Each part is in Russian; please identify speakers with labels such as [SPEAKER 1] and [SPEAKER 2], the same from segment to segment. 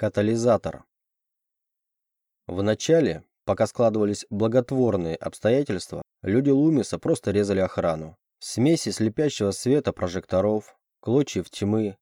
[SPEAKER 1] Катализатор. Вначале, пока складывались благотворные обстоятельства, люди Лумиса просто резали охрану. В смеси слепящего света прожекторов, клочьев тьмы,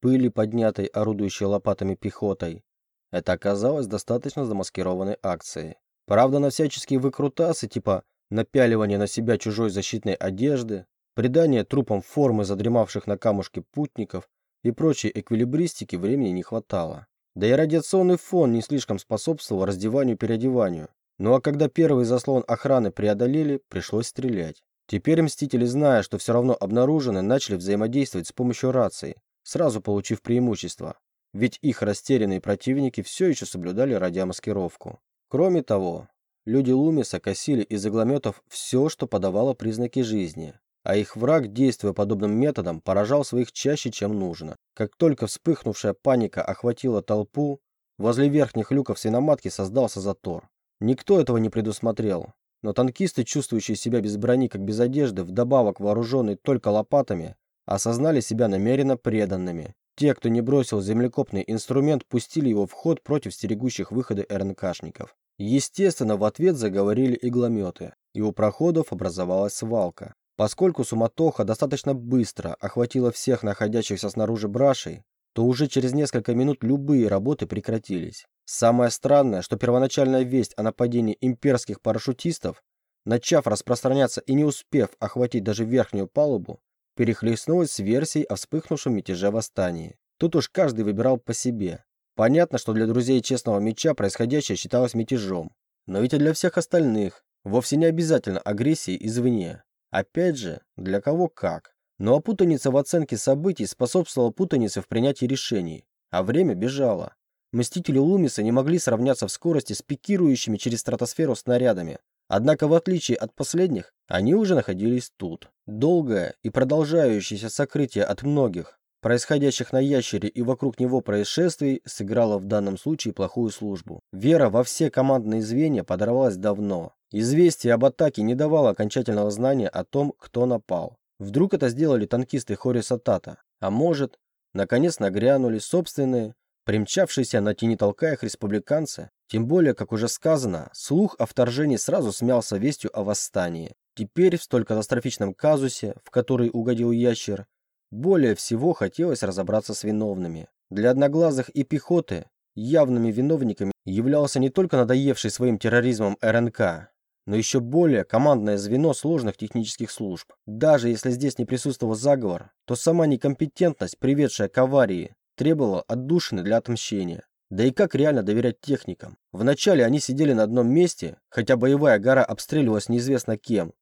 [SPEAKER 1] пыли, поднятой орудующей лопатами пехотой. Это оказалось достаточно замаскированной акцией. Правда, на всяческие выкрутасы, типа напяливания на себя чужой защитной одежды, придание трупам формы задремавших на камушке путников и прочей эквилибристики времени не хватало. Да и радиационный фон не слишком способствовал раздеванию-переодеванию. Ну а когда первый заслон охраны преодолели, пришлось стрелять. Теперь мстители, зная, что все равно обнаружены, начали взаимодействовать с помощью рации, сразу получив преимущество. Ведь их растерянные противники все еще соблюдали радиомаскировку. Кроме того, люди Лумиса косили из иглометов все, что подавало признаки жизни а их враг, действуя подобным методом, поражал своих чаще, чем нужно. Как только вспыхнувшая паника охватила толпу, возле верхних люков свиноматки создался затор. Никто этого не предусмотрел, но танкисты, чувствующие себя без брони, как без одежды, вдобавок вооруженные только лопатами, осознали себя намеренно преданными. Те, кто не бросил землекопный инструмент, пустили его в ход против стерегущих выходы РНКшников. Естественно, в ответ заговорили иглометы, и у проходов образовалась свалка. Поскольку суматоха достаточно быстро охватила всех находящихся снаружи брашей, то уже через несколько минут любые работы прекратились. Самое странное, что первоначальная весть о нападении имперских парашютистов, начав распространяться и не успев охватить даже верхнюю палубу, перехлестнулась с версией о вспыхнувшем мятеже восстании. Тут уж каждый выбирал по себе. Понятно, что для друзей честного меча происходящее считалось мятежом. Но ведь и для всех остальных вовсе не обязательно агрессии извне. Опять же, для кого как. Но а путаница в оценке событий способствовала путанице в принятии решений, а время бежало. Мстители Лумиса не могли сравняться в скорости с пикирующими через стратосферу снарядами. Однако, в отличие от последних, они уже находились тут. Долгое и продолжающееся сокрытие от многих, происходящих на ящере и вокруг него происшествий, сыграло в данном случае плохую службу. Вера во все командные звенья подорвалась давно. Известие об атаке не давало окончательного знания о том, кто напал. Вдруг это сделали танкисты Хориса Тата, а может, наконец нагрянули собственные, примчавшиеся на тени толкая их республиканцы, тем более, как уже сказано, слух о вторжении сразу смялся вестью о восстании. Теперь в столь катастрофичном казусе, в который угодил ящер, более всего хотелось разобраться с виновными. Для одноглазых и пехоты явными виновниками являлся не только надоевший своим терроризмом РНК, но еще более командное звено сложных технических служб. Даже если здесь не присутствовал заговор, то сама некомпетентность, приведшая к аварии, требовала отдушины для отмщения. Да и как реально доверять техникам? Вначале они сидели на одном месте, хотя боевая гора обстреливалась неизвестно кем.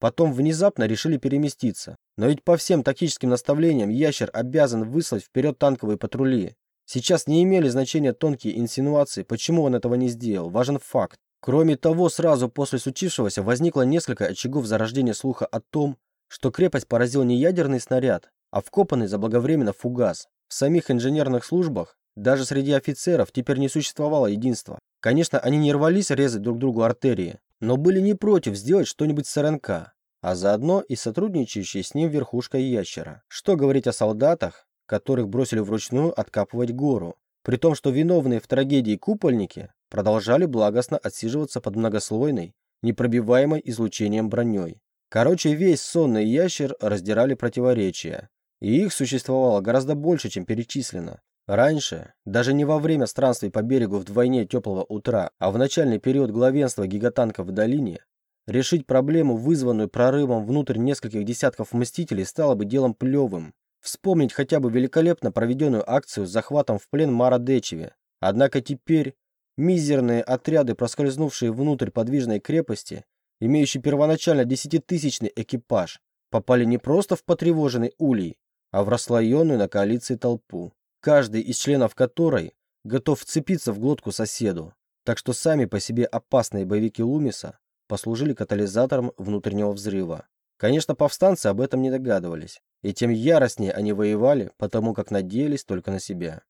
[SPEAKER 1] Потом внезапно решили переместиться. Но ведь по всем тактическим наставлениям ящер обязан выслать вперед танковые патрули. Сейчас не имели значения тонкие инсинуации, почему он этого не сделал. Важен факт. Кроме того, сразу после случившегося возникло несколько очагов зарождения слуха о том, что крепость поразил не ядерный снаряд, а вкопанный заблаговременно фугас. В самих инженерных службах, даже среди офицеров, теперь не существовало единства. Конечно, они не рвались резать друг другу артерии, но были не против сделать что-нибудь с РНК, а заодно и сотрудничающей с ним верхушкой ящера. Что говорить о солдатах, которых бросили вручную откапывать гору, при том, что виновные в трагедии купольники продолжали благостно отсиживаться под многослойной, непробиваемой излучением броней. Короче, весь сонный ящер раздирали противоречия, и их существовало гораздо больше, чем перечислено. Раньше, даже не во время странствий по берегу вдвойне теплого утра, а в начальный период главенства гигатанков в долине, решить проблему, вызванную прорывом внутрь нескольких десятков мстителей, стало бы делом плевым. Вспомнить хотя бы великолепно проведенную акцию с захватом в плен Мара Дечеве. Однако теперь мизерные отряды, проскользнувшие внутрь подвижной крепости, имеющие первоначально десятитысячный экипаж, попали не просто в потревоженный улей, а в расслоенную на коалиции толпу, каждый из членов которой готов вцепиться в глотку соседу. Так что сами по себе опасные боевики Лумиса послужили катализатором внутреннего взрыва. Конечно, повстанцы об этом не догадывались и тем яростнее они воевали, потому как надеялись только на себя.